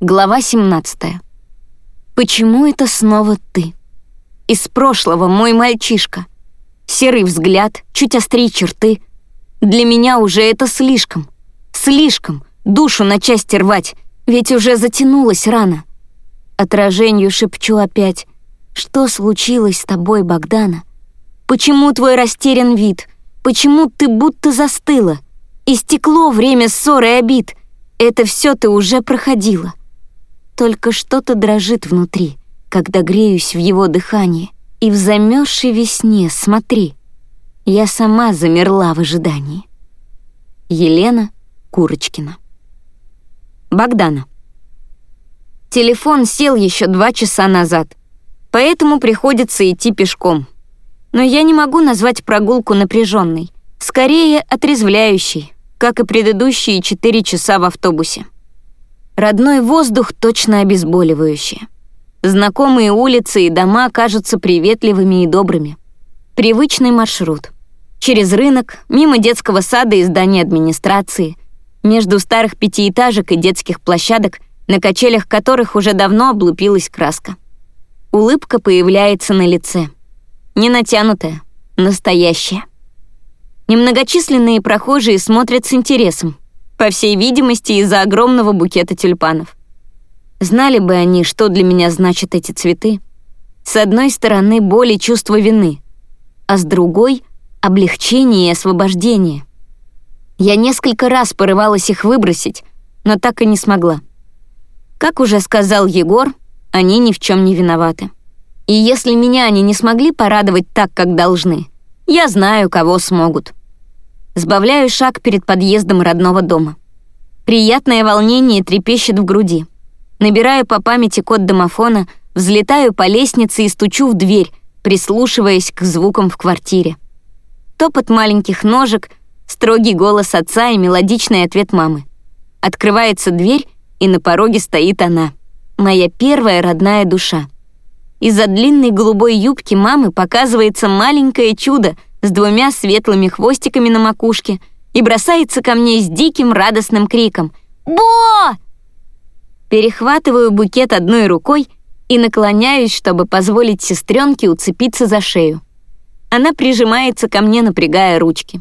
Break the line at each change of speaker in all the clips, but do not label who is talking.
Глава 17. Почему это снова ты? Из прошлого мой мальчишка. Серый взгляд, чуть острее черты. Для меня уже это слишком. Слишком. Душу на части рвать, ведь уже затянулась рана. Отражению шепчу опять. Что случилось с тобой, Богдана? Почему твой растерян вид? Почему ты будто застыла? Истекло время ссоры и обид. Это все ты уже проходила. Только что-то дрожит внутри, когда греюсь в его дыхании. И в замерзшей весне, смотри, я сама замерла в ожидании. Елена Курочкина. Богдана. Телефон сел еще два часа назад, поэтому приходится идти пешком. Но я не могу назвать прогулку напряженной, скорее отрезвляющей, как и предыдущие четыре часа в автобусе. Родной воздух точно обезболивающий. Знакомые улицы и дома кажутся приветливыми и добрыми. Привычный маршрут. Через рынок, мимо детского сада и здания администрации, между старых пятиэтажек и детских площадок, на качелях которых уже давно облупилась краска. Улыбка появляется на лице. Не натянутая, настоящая. Немногочисленные прохожие смотрят с интересом, по всей видимости, из-за огромного букета тюльпанов. Знали бы они, что для меня значат эти цветы. С одной стороны, боль и чувство вины, а с другой — облегчение и освобождение. Я несколько раз порывалась их выбросить, но так и не смогла. Как уже сказал Егор, они ни в чем не виноваты. И если меня они не смогли порадовать так, как должны, я знаю, кого смогут. Сбавляю шаг перед подъездом родного дома. Приятное волнение трепещет в груди. Набираю по памяти код домофона, взлетаю по лестнице и стучу в дверь, прислушиваясь к звукам в квартире. Топот маленьких ножек, строгий голос отца и мелодичный ответ мамы. Открывается дверь, и на пороге стоит она, моя первая родная душа. Из-за длинной голубой юбки мамы показывается маленькое чудо с двумя светлыми хвостиками на макушке и бросается ко мне с диким радостным криком «Бо!». Перехватываю букет одной рукой и наклоняюсь, чтобы позволить сестренке уцепиться за шею. Она прижимается ко мне, напрягая ручки.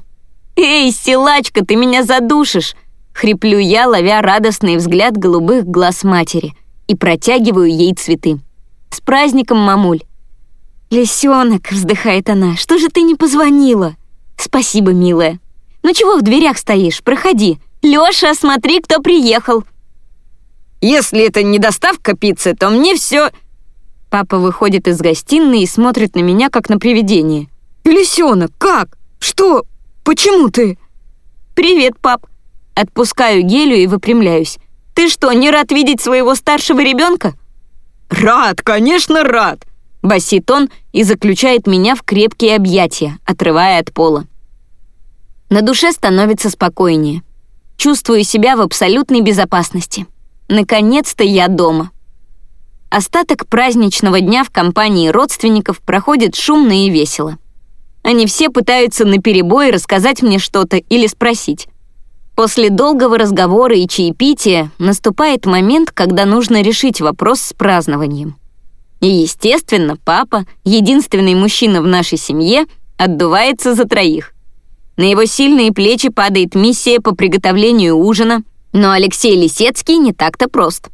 «Эй, силачка, ты меня задушишь!» Хриплю я, ловя радостный взгляд голубых глаз матери и протягиваю ей цветы. «С праздником, мамуль!» «Лисенок», — вздыхает она, — «что же ты не позвонила?» «Спасибо, милая. Ну чего в дверях стоишь? Проходи. Лёша, смотри, кто приехал».
«Если это не доставка пиццы, то мне все...»
Папа выходит из гостиной и смотрит на меня, как на привидение.
«Лисенок, как? Что? Почему ты?»
«Привет, пап». Отпускаю гелю и выпрямляюсь. «Ты что, не рад видеть своего старшего ребенка?
«Рад, конечно, рад!»
Басит он и заключает меня в крепкие объятия, отрывая от пола. На душе становится спокойнее. Чувствую себя в абсолютной безопасности. Наконец-то я дома. Остаток праздничного дня в компании родственников проходит шумно и весело. Они все пытаются наперебой рассказать мне что-то или спросить. После долгого разговора и чаепития наступает момент, когда нужно решить вопрос с празднованием. И, естественно, папа, единственный мужчина в нашей семье, отдувается за троих. На его сильные плечи падает миссия по приготовлению ужина, но Алексей Лисецкий не так-то прост.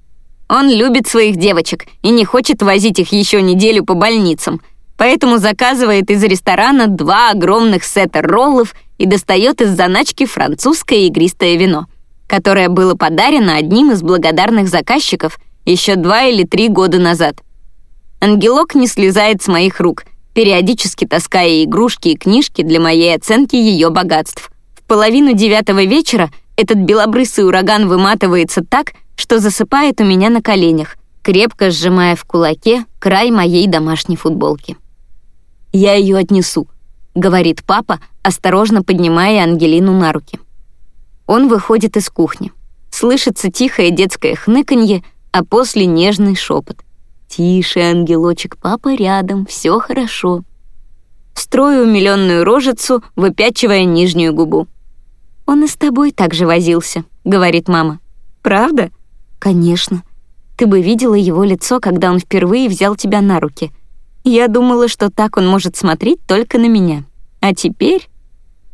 Он любит своих девочек и не хочет возить их еще неделю по больницам, поэтому заказывает из ресторана два огромных сета роллов и достает из заначки французское игристое вино, которое было подарено одним из благодарных заказчиков еще два или три года назад — Ангелок не слезает с моих рук, периодически таская игрушки и книжки для моей оценки ее богатств. В половину девятого вечера этот белобрысый ураган выматывается так, что засыпает у меня на коленях, крепко сжимая в кулаке край моей домашней футболки. «Я ее отнесу», — говорит папа, осторожно поднимая Ангелину на руки. Он выходит из кухни. Слышится тихое детское хныканье, а после нежный шепот — «Тише, ангелочек, папа рядом, все хорошо». Строю умилённую рожицу, выпячивая нижнюю губу. «Он и с тобой так же возился», — говорит мама. «Правда?» «Конечно. Ты бы видела его лицо, когда он впервые взял тебя на руки. Я думала, что так он может смотреть только на меня. А теперь...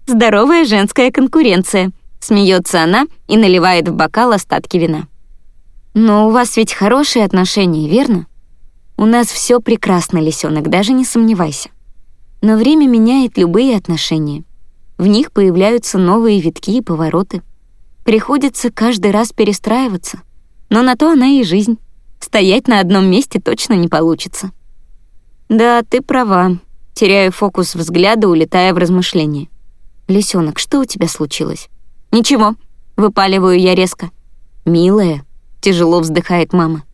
Здоровая женская конкуренция. Смеется она и наливает в бокал остатки вина. Но у вас ведь хорошие отношения, верно? У нас все прекрасно, лисенок, даже не сомневайся. Но время меняет любые отношения. В них появляются новые витки и повороты. Приходится каждый раз перестраиваться. Но на то она и жизнь. Стоять на одном месте точно не получится. Да, ты права. Теряю фокус взгляда, улетая в размышления. Лисенок, что у тебя случилось? Ничего. Выпаливаю я резко. Милая, тяжело вздыхает мама.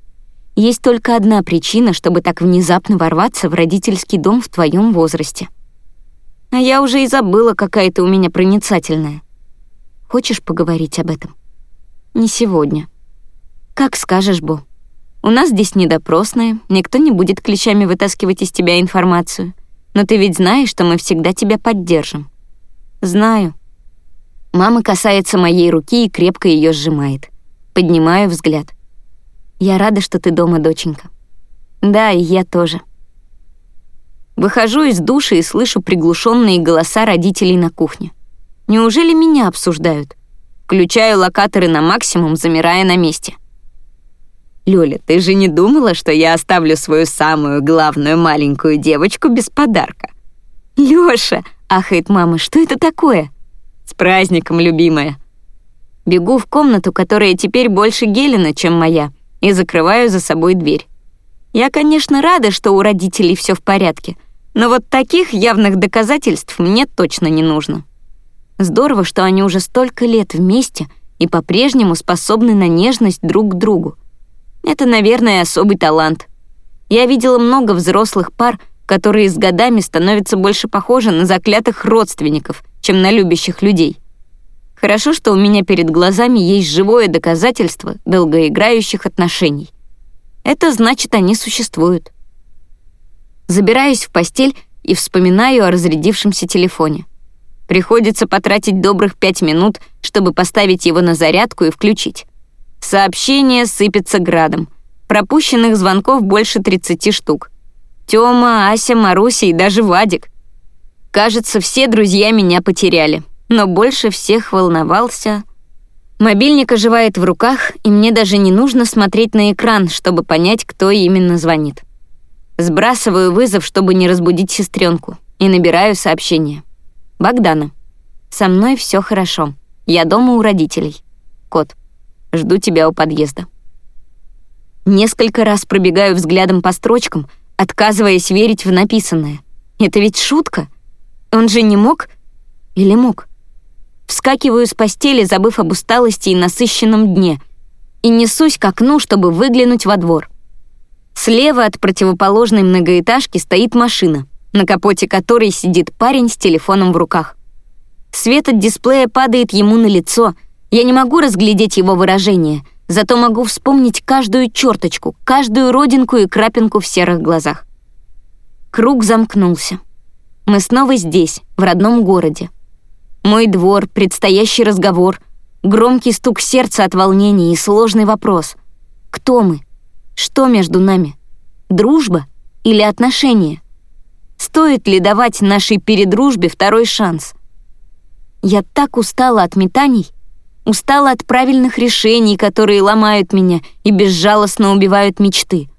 Есть только одна причина, чтобы так внезапно ворваться в родительский дом в твоем возрасте. А я уже и забыла, какая ты у меня проницательная. Хочешь поговорить об этом? Не сегодня. Как скажешь, Бо. У нас здесь не допросная, никто не будет клещами вытаскивать из тебя информацию. Но ты ведь знаешь, что мы всегда тебя поддержим. Знаю. Мама касается моей руки и крепко ее сжимает. Поднимаю взгляд. Я рада, что ты дома, доченька. Да, и я тоже. Выхожу из души и слышу приглушенные голоса родителей на кухне. Неужели меня обсуждают? Включаю локаторы на максимум, замирая на месте. «Лёля, ты же не думала, что я оставлю свою самую главную маленькую девочку без подарка?» «Лёша!» — ахает мама. «Что это такое?» «С праздником, любимая!» Бегу в комнату, которая теперь больше Гелена, чем моя, и закрываю за собой дверь. Я, конечно, рада, что у родителей все в порядке, но вот таких явных доказательств мне точно не нужно. Здорово, что они уже столько лет вместе и по-прежнему способны на нежность друг к другу. Это, наверное, особый талант. Я видела много взрослых пар, которые с годами становятся больше похожи на заклятых родственников, чем на любящих людей. Хорошо, что у меня перед глазами есть живое доказательство долгоиграющих отношений. Это значит, они существуют. Забираюсь в постель и вспоминаю о разрядившемся телефоне. Приходится потратить добрых пять минут, чтобы поставить его на зарядку и включить. Сообщение сыпется градом. Пропущенных звонков больше 30 штук. Тёма, Ася, Маруся и даже Вадик. Кажется, все друзья меня потеряли но больше всех волновался... Мобильник оживает в руках, и мне даже не нужно смотреть на экран, чтобы понять, кто именно звонит. Сбрасываю вызов, чтобы не разбудить сестренку, и набираю сообщение. «Богдана, со мной все хорошо. Я дома у родителей. Кот, жду тебя у подъезда». Несколько раз пробегаю взглядом по строчкам, отказываясь верить в написанное. Это ведь шутка. Он же не мог? Или мог? Вскакиваю с постели, забыв об усталости и насыщенном дне, и несусь к окну, чтобы выглянуть во двор. Слева от противоположной многоэтажки стоит машина, на капоте которой сидит парень с телефоном в руках. Свет от дисплея падает ему на лицо. Я не могу разглядеть его выражение, зато могу вспомнить каждую черточку, каждую родинку и крапинку в серых глазах. Круг замкнулся. Мы снова здесь, в родном городе, мой двор, предстоящий разговор, громкий стук сердца от волнения и сложный вопрос. Кто мы? Что между нами? Дружба или отношения? Стоит ли давать нашей передружбе второй шанс? Я так устала от метаний, устала от правильных решений, которые ломают меня и безжалостно убивают мечты.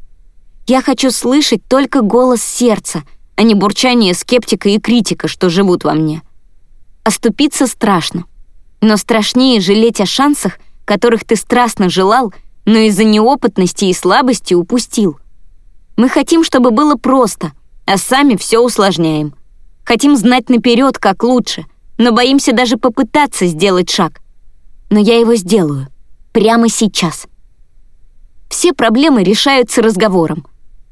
Я хочу слышать только голос сердца, а не бурчание скептика и критика, что живут во мне. Оступиться страшно. Но страшнее жалеть о шансах, которых ты страстно желал, но из-за неопытности и слабости упустил. Мы хотим, чтобы было просто, а сами все усложняем. Хотим знать наперед, как лучше, но боимся даже попытаться сделать шаг. Но я его сделаю. Прямо сейчас. Все проблемы решаются разговором.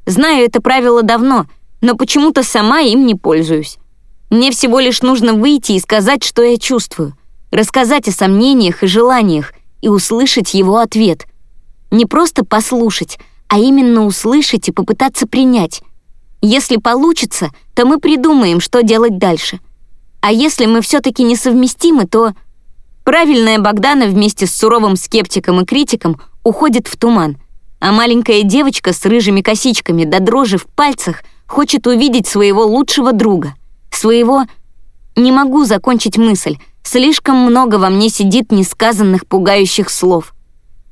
Знаю это правило давно, но почему-то сама им не пользуюсь. Мне всего лишь нужно выйти и сказать, что я чувствую, рассказать о сомнениях и желаниях и услышать его ответ. Не просто послушать, а именно услышать и попытаться принять. Если получится, то мы придумаем, что делать дальше. А если мы все-таки несовместимы, то... Правильная Богдана вместе с суровым скептиком и критиком уходит в туман, а маленькая девочка с рыжими косичками до дрожи в пальцах хочет увидеть своего лучшего друга, своего... Не могу закончить мысль, слишком много во мне сидит несказанных пугающих слов.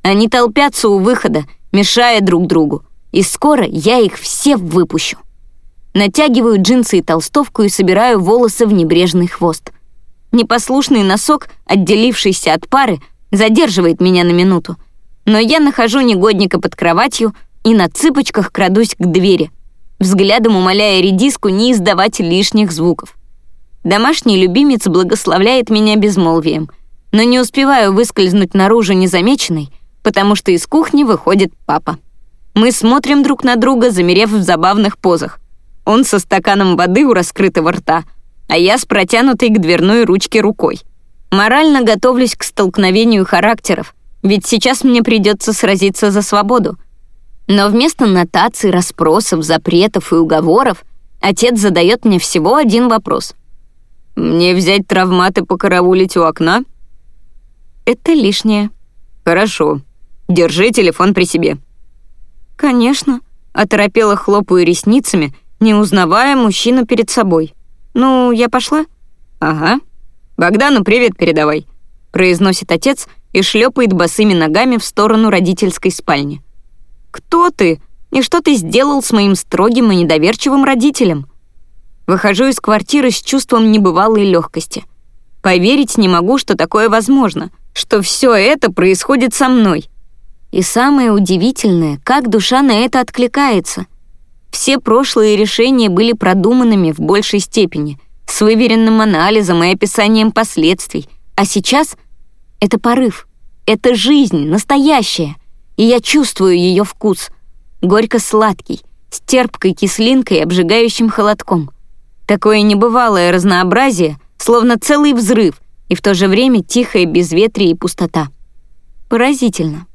Они толпятся у выхода, мешая друг другу, и скоро я их все выпущу. Натягиваю джинсы и толстовку и собираю волосы в небрежный хвост. Непослушный носок, отделившийся от пары, задерживает меня на минуту. Но я нахожу негодника под кроватью и на цыпочках крадусь к двери, взглядом умоляя редиску не издавать лишних звуков. Домашний любимец благословляет меня безмолвием, но не успеваю выскользнуть наружу незамеченной, потому что из кухни выходит папа. Мы смотрим друг на друга, замерев в забавных позах. Он со стаканом воды у раскрытого рта, а я с протянутой к дверной ручке рукой. Морально готовлюсь к столкновению характеров, ведь сейчас мне придется сразиться за свободу. Но вместо нотаций, расспросов, запретов и уговоров отец задает мне всего один вопрос. «Мне взять травмат и покараулить у окна?» «Это лишнее». «Хорошо. Держи телефон при себе». «Конечно», — оторопела хлопаю ресницами, не узнавая мужчину перед собой. «Ну, я пошла?» «Ага. Богдану привет передавай», — произносит отец и шлепает босыми ногами в сторону родительской спальни. «Кто ты? И что ты сделал с моим строгим и недоверчивым родителем?» Выхожу из квартиры с чувством небывалой легкости. Поверить не могу, что такое возможно, что все это происходит со мной. И самое удивительное, как душа на это откликается. Все прошлые решения были продуманными в большей степени, с выверенным анализом и описанием последствий, а сейчас это порыв, это жизнь, настоящая, и я чувствую ее вкус, горько-сладкий, с терпкой кислинкой и обжигающим холодком. Такое небывалое разнообразие, словно целый взрыв, и в то же время тихое безветрие и пустота. Поразительно.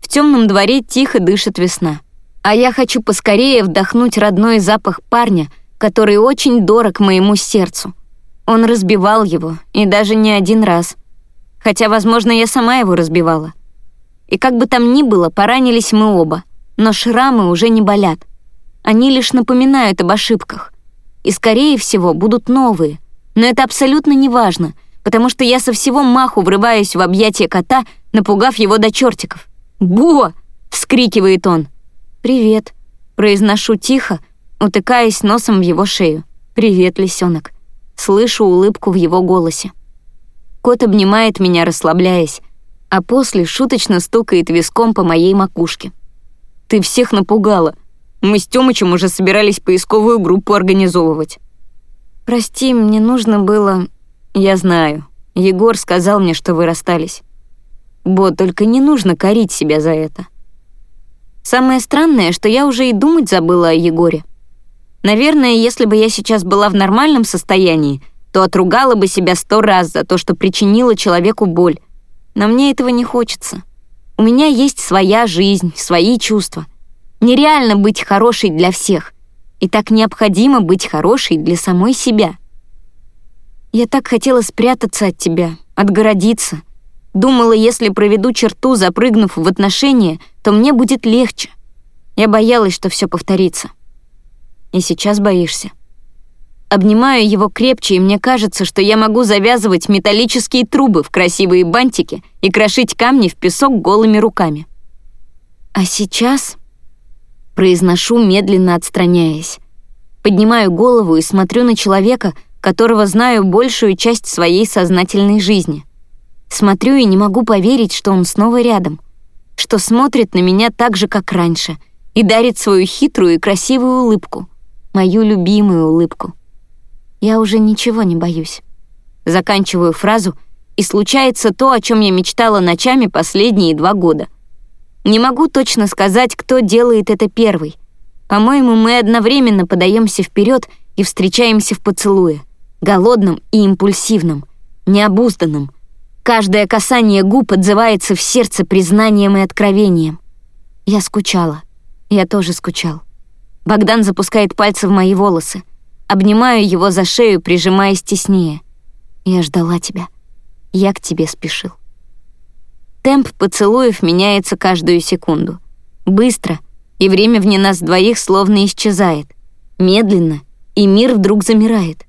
В темном дворе тихо дышит весна. А я хочу поскорее вдохнуть родной запах парня, который очень дорог моему сердцу. Он разбивал его, и даже не один раз. Хотя, возможно, я сама его разбивала. И как бы там ни было, поранились мы оба, но шрамы уже не болят. Они лишь напоминают об ошибках. И, скорее всего, будут новые. Но это абсолютно не важно, потому что я со всего маху врываюсь в объятия кота, напугав его до чертиков. «Бо!» — вскрикивает он. «Привет», — произношу тихо, утыкаясь носом в его шею. «Привет, лисенок». Слышу улыбку в его голосе. Кот обнимает меня, расслабляясь, а после шуточно стукает виском по моей макушке. «Ты всех напугала. Мы с Тёмычем уже собирались поисковую группу организовывать». «Прости, мне нужно было...» «Я знаю. Егор сказал мне, что вы расстались. Бо, только не нужно корить себя за это. Самое странное, что я уже и думать забыла о Егоре. Наверное, если бы я сейчас была в нормальном состоянии, то отругала бы себя сто раз за то, что причинила человеку боль. Но мне этого не хочется. У меня есть своя жизнь, свои чувства. Нереально быть хорошей для всех. И так необходимо быть хорошей для самой себя. Я так хотела спрятаться от тебя, отгородиться — Думала, если проведу черту, запрыгнув в отношения, то мне будет легче. Я боялась, что все повторится. И сейчас боишься. Обнимаю его крепче, и мне кажется, что я могу завязывать металлические трубы в красивые бантики и крошить камни в песок голыми руками. А сейчас произношу, медленно отстраняясь. Поднимаю голову и смотрю на человека, которого знаю большую часть своей сознательной жизни — Смотрю и не могу поверить, что он снова рядом, что смотрит на меня так же, как раньше, и дарит свою хитрую и красивую улыбку, мою любимую улыбку. Я уже ничего не боюсь. Заканчиваю фразу, и случается то, о чем я мечтала ночами последние два года. Не могу точно сказать, кто делает это первый. По-моему, мы одновременно подаемся вперед и встречаемся в поцелуе, голодном и импульсивном, необузданном, Каждое касание губ отзывается в сердце признанием и откровением. Я скучала. Я тоже скучал. Богдан запускает пальцы в мои волосы. Обнимаю его за шею, прижимаясь теснее. Я ждала тебя. Я к тебе спешил. Темп поцелуев меняется каждую секунду. Быстро, и время вне нас двоих словно исчезает. Медленно, и мир вдруг замирает.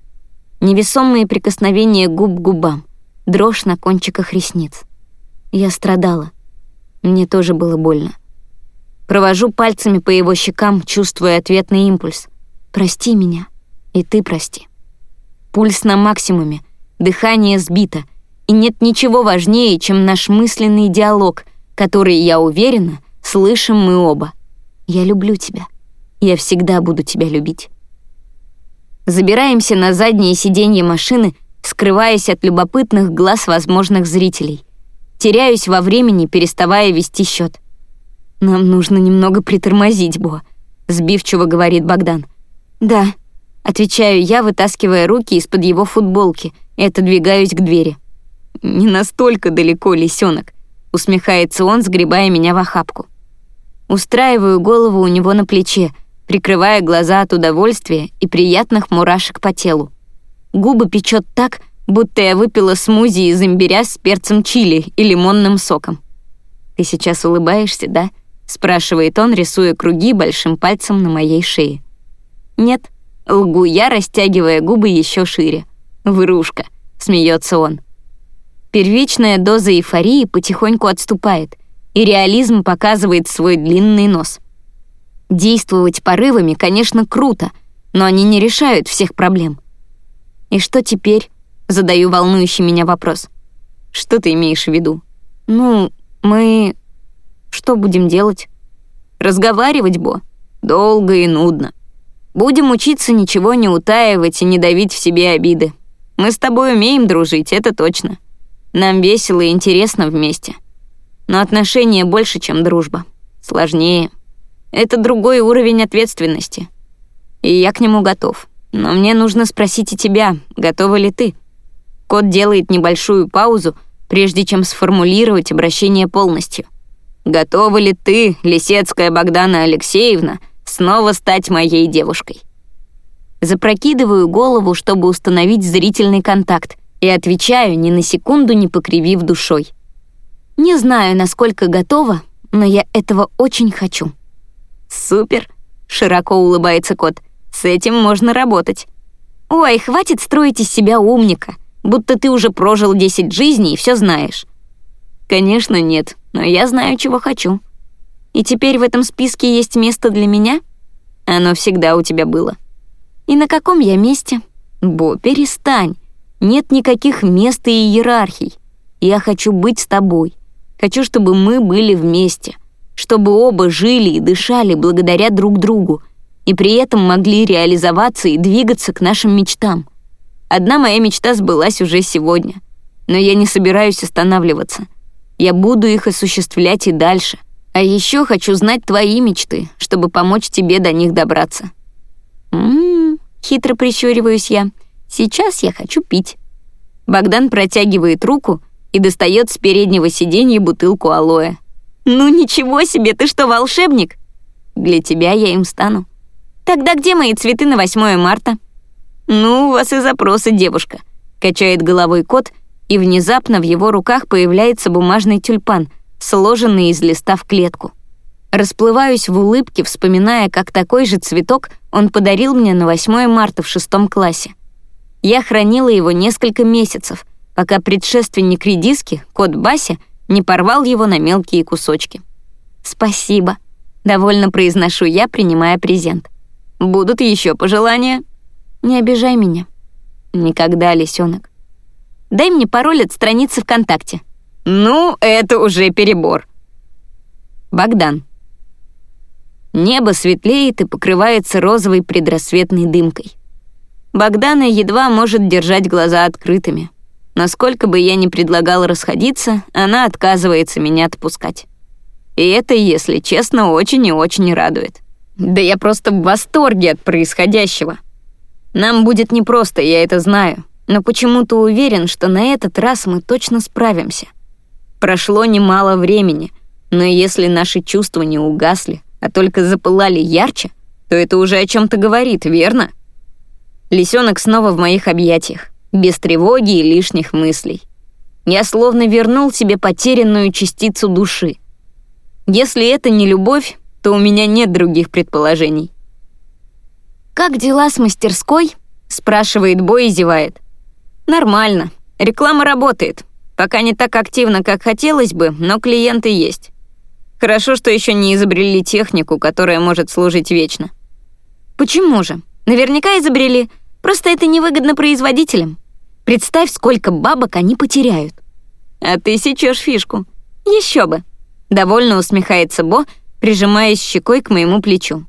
Невесомые прикосновения губ к губам, дрожь на кончиках ресниц. Я страдала. Мне тоже было больно. Провожу пальцами по его щекам, чувствуя ответный импульс. «Прости меня, и ты прости». Пульс на максимуме, дыхание сбито, и нет ничего важнее, чем наш мысленный диалог, который, я уверена, слышим мы оба. «Я люблю тебя. Я всегда буду тебя любить». Забираемся на заднее сиденье машины, скрываясь от любопытных глаз возможных зрителей. Теряюсь во времени, переставая вести счет. «Нам нужно немного притормозить, Бо», — сбивчиво говорит Богдан. «Да», — отвечаю я, вытаскивая руки из-под его футболки и отодвигаюсь к двери. «Не настолько далеко, лисенок», — усмехается он, сгребая меня в охапку. Устраиваю голову у него на плече, прикрывая глаза от удовольствия и приятных мурашек по телу. Губы печет так, будто я выпила смузи из имбиря с перцем чили и лимонным соком. «Ты сейчас улыбаешься, да?» — спрашивает он, рисуя круги большим пальцем на моей шее. «Нет», — лгу я, растягивая губы еще шире. «Врушка», — смеется он. Первичная доза эйфории потихоньку отступает, и реализм показывает свой длинный нос. Действовать порывами, конечно, круто, но они не решают всех проблем. «И что теперь?» — задаю волнующий меня вопрос. «Что ты имеешь в виду?» «Ну, мы что будем делать? Разговаривать, Бо? Долго и нудно. Будем учиться ничего не утаивать и не давить в себе обиды. Мы с тобой умеем дружить, это точно. Нам весело и интересно вместе. Но отношения больше, чем дружба. Сложнее. Это другой уровень ответственности. И я к нему готов. Но мне нужно спросить и тебя, готова ли ты? Кот делает небольшую паузу, прежде чем сформулировать обращение полностью. Готова ли ты, Лисецкая Богдана Алексеевна, снова стать моей девушкой? Запрокидываю голову, чтобы установить зрительный контакт, и отвечаю, ни на секунду не покривив душой. Не знаю, насколько готова, но я этого очень хочу. Супер, широко улыбается кот. С этим можно работать. Ой, хватит строить из себя умника, будто ты уже прожил 10 жизней и все знаешь. Конечно, нет но я знаю, чего хочу. И теперь в этом списке есть место для меня? Оно всегда у тебя было. И на каком я месте? Бо, перестань. Нет никаких мест и иерархий. Я хочу быть с тобой. Хочу, чтобы мы были вместе. Чтобы оба жили и дышали благодаря друг другу. И при этом могли реализоваться и двигаться к нашим мечтам. Одна моя мечта сбылась уже сегодня. Но я не собираюсь останавливаться. Я буду их осуществлять и дальше. А еще хочу знать твои мечты, чтобы помочь тебе до них добраться. Ммм, хитро прищуриваюсь я. Сейчас я хочу пить. Богдан протягивает руку и достает с переднего сиденья бутылку алоэ. «Ну ничего себе, ты что, волшебник?» «Для тебя я им стану». «Тогда где мои цветы на 8 марта?» «Ну, у вас и запросы, девушка», — качает головой кот — и внезапно в его руках появляется бумажный тюльпан, сложенный из листа в клетку. Расплываюсь в улыбке, вспоминая, как такой же цветок он подарил мне на 8 марта в шестом классе. Я хранила его несколько месяцев, пока предшественник редиски, кот Бася, не порвал его на мелкие кусочки. «Спасибо», — довольно произношу я, принимая презент. «Будут еще пожелания?» «Не обижай меня». «Никогда, лисенок. Дай мне пароль от страницы ВКонтакте». «Ну, это уже перебор». Богдан. Небо светлеет и покрывается розовой предрассветной дымкой. Богдана едва может держать глаза открытыми. Насколько бы я ни предлагал расходиться, она отказывается меня отпускать. И это, если честно, очень и очень радует. Да я просто в восторге от происходящего. Нам будет непросто, я это знаю но почему-то уверен, что на этот раз мы точно справимся. Прошло немало времени, но если наши чувства не угасли, а только запылали ярче, то это уже о чем то говорит, верно? Лисенок снова в моих объятиях, без тревоги и лишних мыслей. Я словно вернул себе потерянную частицу души. Если это не любовь, то у меня нет других предположений. «Как дела с мастерской?» — спрашивает Бой и зевает. «Нормально. Реклама работает. Пока не так активно, как хотелось бы, но клиенты есть. Хорошо, что еще не изобрели технику, которая может служить вечно». «Почему же? Наверняка изобрели. Просто это невыгодно производителям. Представь, сколько бабок они потеряют». «А ты сечешь фишку». Еще бы. Довольно усмехается Бо, прижимаясь щекой к моему плечу.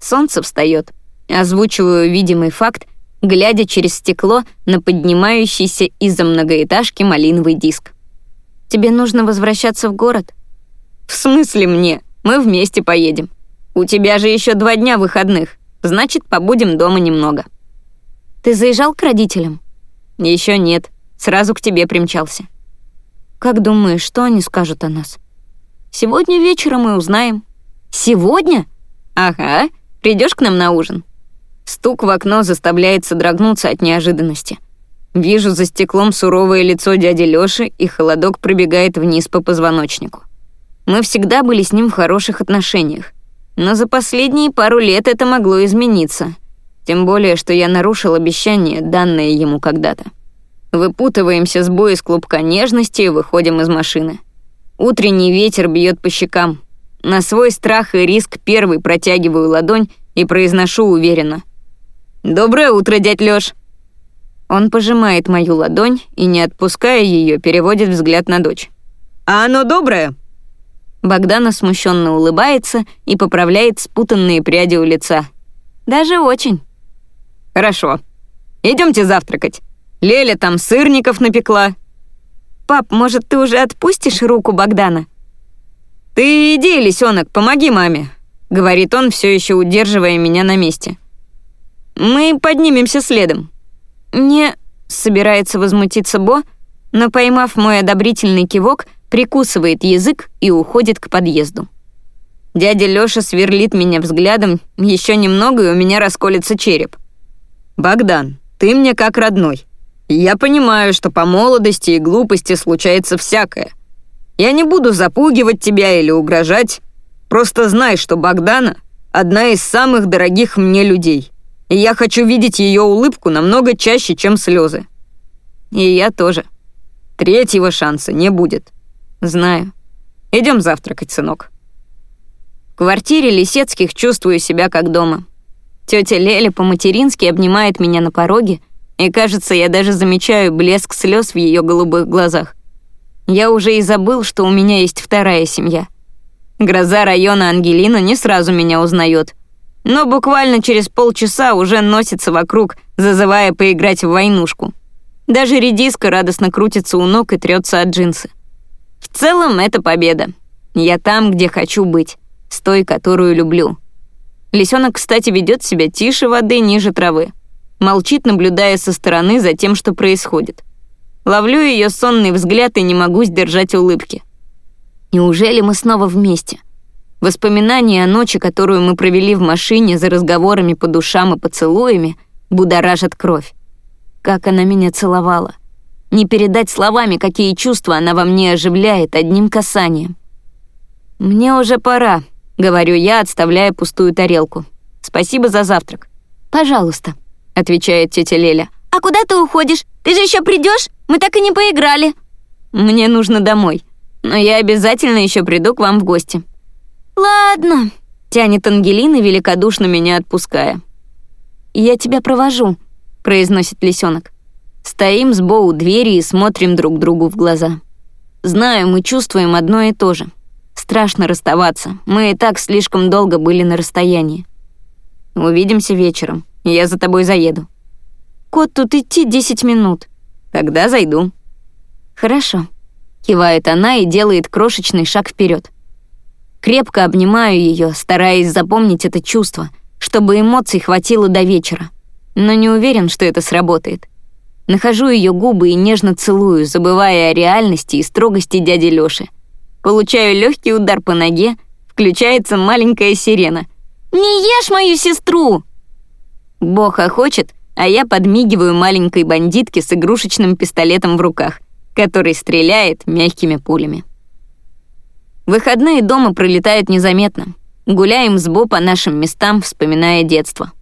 Солнце встает. Озвучиваю видимый факт, глядя через стекло на поднимающийся из-за многоэтажки малиновый диск. «Тебе нужно возвращаться в город?» «В смысле мне? Мы вместе поедем. У тебя же еще два дня выходных, значит, побудем дома немного». «Ты заезжал к родителям?» Еще нет. Сразу к тебе примчался». «Как думаешь, что они скажут о нас?» «Сегодня вечером мы узнаем». «Сегодня?» «Ага. Придешь к нам на ужин?» Стук в окно заставляет содрогнуться от неожиданности. Вижу за стеклом суровое лицо дяди Лёши, и холодок пробегает вниз по позвоночнику. Мы всегда были с ним в хороших отношениях. Но за последние пару лет это могло измениться. Тем более, что я нарушил обещание, данное ему когда-то. Выпутываемся с боя из клубка нежности и выходим из машины. Утренний ветер бьет по щекам. На свой страх и риск первый протягиваю ладонь и произношу уверенно. «Доброе утро, дядь Лёш!» Он пожимает мою ладонь и, не отпуская ее, переводит взгляд на дочь. «А оно доброе?» Богдана смущенно улыбается и поправляет спутанные пряди у лица. «Даже очень». «Хорошо. Идемте завтракать. Леля там сырников напекла». «Пап, может, ты уже отпустишь руку Богдана?» «Ты иди, лисенок, помоги маме», — говорит он, все еще удерживая меня на месте. Мы поднимемся следом». «Не...» — собирается возмутиться Бо, но, поймав мой одобрительный кивок, прикусывает язык и уходит к подъезду. Дядя Лёша сверлит меня взглядом, еще немного, и у меня расколется череп. «Богдан, ты мне как родной. Я понимаю, что по молодости и глупости случается всякое. Я не буду запугивать тебя или угрожать. Просто знай, что Богдана — одна из самых дорогих мне людей и я хочу видеть ее улыбку намного чаще, чем слезы. И я тоже. Третьего шанса не будет. Знаю. Идем завтракать, сынок. В квартире Лисецких чувствую себя как дома. Тетя Леля по-матерински обнимает меня на пороге, и, кажется, я даже замечаю блеск слез в ее голубых глазах. Я уже и забыл, что у меня есть вторая семья. Гроза района Ангелина не сразу меня узнает, но буквально через полчаса уже носится вокруг, зазывая поиграть в войнушку. Даже редиска радостно крутится у ног и трется от джинсы. В целом это победа. Я там, где хочу быть, с той, которую люблю. Лисенок, кстати, ведет себя тише воды, ниже травы. Молчит, наблюдая со стороны за тем, что происходит. Ловлю ее сонный взгляд и не могу сдержать улыбки. Неужели мы снова вместе? Воспоминания о ночи, которую мы провели в машине за разговорами по душам и поцелуями, будоражат кровь. Как она меня целовала. Не передать словами, какие чувства она во мне оживляет одним касанием. «Мне уже пора», — говорю я, отставляя пустую тарелку. «Спасибо за завтрак». «Пожалуйста», — отвечает тетя Леля. «А куда ты уходишь? Ты же еще придешь? Мы так и не поиграли». «Мне нужно домой, но я обязательно еще приду к вам в гости». «Ладно», — тянет Ангелина, великодушно меня отпуская. «Я тебя провожу», — произносит лисенок. Стоим с Бо двери и смотрим друг другу в глаза. Знаю, мы чувствуем одно и то же. Страшно расставаться, мы и так слишком долго были на расстоянии. Увидимся вечером, я за тобой заеду. Кот, тут идти 10 минут. Тогда зайду. Хорошо. Кивает она и делает крошечный шаг вперед. Крепко обнимаю ее, стараясь запомнить это чувство, чтобы эмоций хватило до вечера. Но не уверен, что это сработает. Нахожу ее губы и нежно целую, забывая о реальности и строгости дяди Лёши. Получаю легкий удар по ноге, включается маленькая сирена. «Не ешь мою сестру!» Бог охочет, а я подмигиваю маленькой бандитке с игрушечным пистолетом в руках, который стреляет мягкими пулями. Выходные дома пролетают незаметно. Гуляем с Бо по нашим местам, вспоминая детство.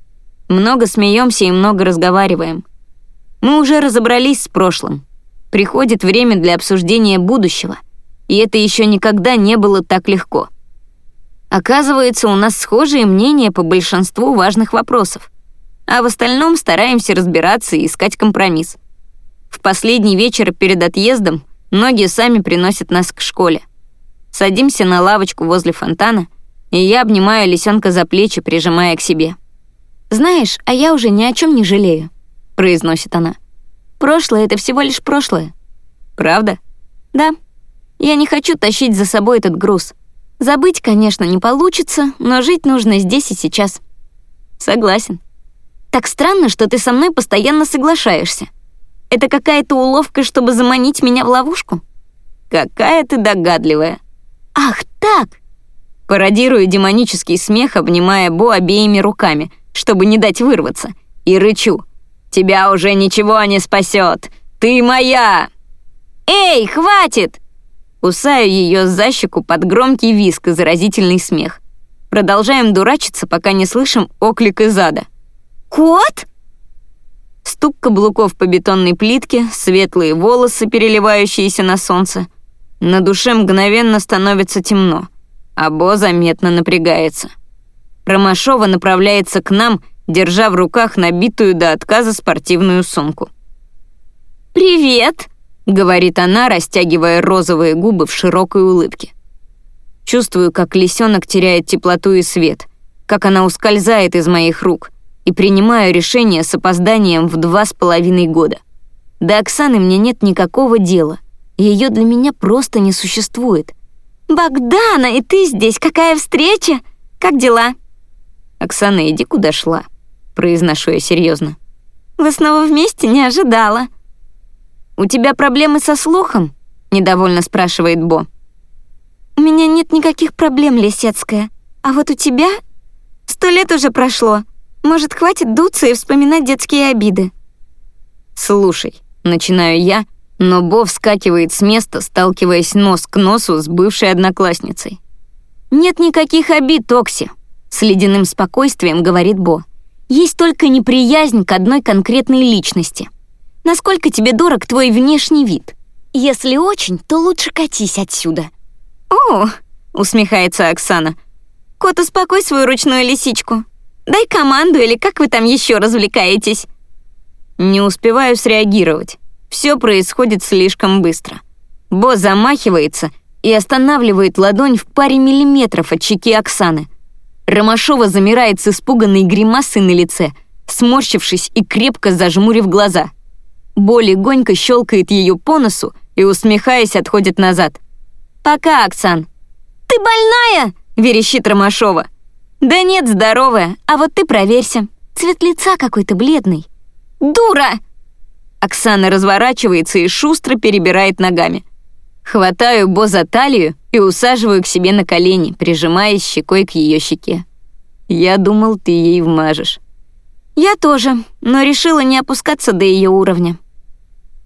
Много смеемся и много разговариваем. Мы уже разобрались с прошлым. Приходит время для обсуждения будущего, и это еще никогда не было так легко. Оказывается, у нас схожие мнения по большинству важных вопросов, а в остальном стараемся разбираться и искать компромисс. В последний вечер перед отъездом многие сами приносят нас к школе. Садимся на лавочку возле фонтана, и я обнимаю лисенка за плечи, прижимая к себе. «Знаешь, а я уже ни о чем не жалею», — произносит она. «Прошлое — это всего лишь прошлое». «Правда?» «Да. Я не хочу тащить за собой этот груз. Забыть, конечно, не получится, но жить нужно здесь и сейчас». «Согласен». «Так странно, что ты со мной постоянно соглашаешься. Это какая-то уловка, чтобы заманить меня в ловушку?» «Какая ты догадливая». «Ах, так!» Пародирую демонический смех, обнимая Бо обеими руками, чтобы не дать вырваться, и рычу. «Тебя уже ничего не спасет! Ты моя!» «Эй, хватит!» Кусаю ее за щеку под громкий виск и заразительный смех. Продолжаем дурачиться, пока не слышим оклик из ада. «Кот?» Стук каблуков по бетонной плитке, светлые волосы, переливающиеся на солнце. На душе мгновенно становится темно, а Бо заметно напрягается. Ромашова направляется к нам, держа в руках набитую до отказа спортивную сумку. «Привет!» — говорит она, растягивая розовые губы в широкой улыбке. Чувствую, как лисенок теряет теплоту и свет, как она ускользает из моих рук, и принимаю решение с опозданием в два с половиной года. До Оксаны мне нет никакого дела, ее для меня просто не существует. «Богдана, и ты здесь, какая встреча! Как дела?» «Оксана, иди куда шла», — произношу я серьезно. «Вы снова вместе? Не ожидала». «У тебя проблемы со слухом?» — недовольно спрашивает Бо. «У меня нет никаких проблем, Лисецкая. А вот у тебя? Сто лет уже прошло. Может, хватит дуться и вспоминать детские обиды?» «Слушай», — начинаю я, но Бо вскакивает с места, сталкиваясь нос к носу с бывшей одноклассницей. «Нет никаких обид, Окси», — с ледяным спокойствием говорит Бо. «Есть только неприязнь к одной конкретной личности — Насколько тебе дорог твой внешний вид? Если очень, то лучше катись отсюда». «О!» — усмехается Оксана. «Кот, успокой свою ручную лисичку. Дай команду или как вы там еще развлекаетесь?» Не успеваю среагировать. Все происходит слишком быстро. Бо замахивается и останавливает ладонь в паре миллиметров от щеки Оксаны. Ромашова замирает с испуганной гримасой на лице, сморщившись и крепко зажмурив глаза. Боли гонько щелкает ее по носу и, усмехаясь, отходит назад. «Пока, Оксан». «Ты больная?» — верещит Ромашова. «Да нет, здоровая, а вот ты проверься. Цвет лица какой-то бледный». «Дура!» Оксана разворачивается и шустро перебирает ногами. Хватаю Бо за талию и усаживаю к себе на колени, прижимаясь щекой к ее щеке. Я думал, ты ей вмажешь. Я тоже, но решила не опускаться до ее уровня.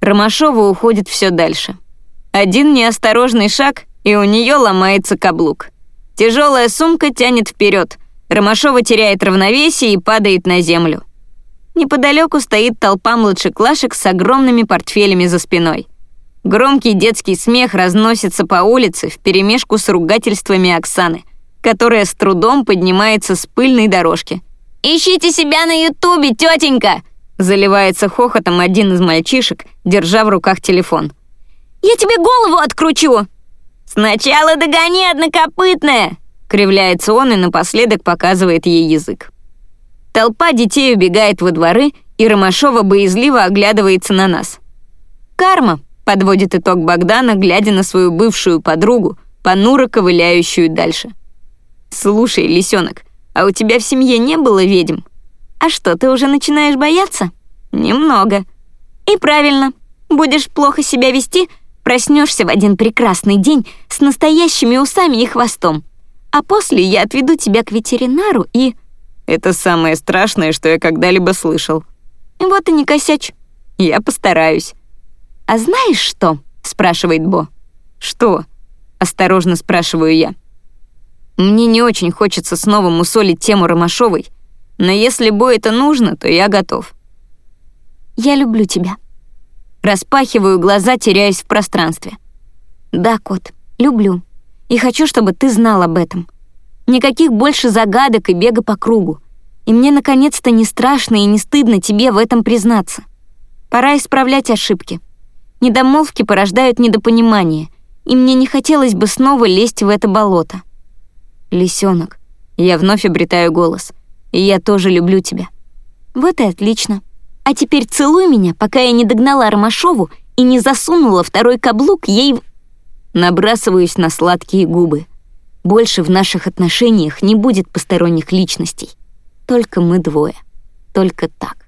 Ромашова уходит все дальше. Один неосторожный шаг, и у нее ломается каблук. Тяжелая сумка тянет вперед. Ромашова теряет равновесие и падает на землю. Неподалеку стоит толпа младшеклашек с огромными портфелями за спиной. Громкий детский смех разносится по улице вперемешку с ругательствами Оксаны, которая с трудом поднимается с пыльной дорожки. «Ищите себя на ютубе, тетенька!» Заливается хохотом один из мальчишек, держа в руках телефон. «Я тебе голову откручу!» «Сначала догони, однокопытная!» Кривляется он и напоследок показывает ей язык. Толпа детей убегает во дворы, и Ромашова боязливо оглядывается на нас. «Карма», — подводит итог Богдана, глядя на свою бывшую подругу, понуро ковыляющую дальше. «Слушай, лисенок, а у тебя в семье не было ведьм?» А что, ты уже начинаешь бояться? Немного. И правильно. Будешь плохо себя вести, проснешься в один прекрасный день с настоящими усами и хвостом. А после я отведу тебя к ветеринару и... Это самое страшное, что я когда-либо слышал. Вот и не косячь. Я постараюсь. А знаешь что? спрашивает Бо. Что? Осторожно спрашиваю я.
Мне не очень хочется снова мусолить тему Ромашовой, но если Бо это нужно, то я готов.
Я люблю тебя.
Распахиваю глаза, теряясь в пространстве.
Да, кот, люблю. И хочу, чтобы ты знал об этом. Никаких больше загадок и бега по кругу. И мне наконец-то не страшно и не стыдно тебе в этом признаться. Пора исправлять ошибки. Недомолвки порождают недопонимание, и мне не хотелось бы снова лезть в это болото.
Лисенок, я вновь обретаю голос. И я тоже люблю тебя.
Вот и отлично. А теперь целуй меня, пока я не догнала Ромашову и не засунула второй каблук ей в...
Набрасываюсь на сладкие губы. Больше в наших отношениях не будет посторонних личностей. Только мы двое. Только так.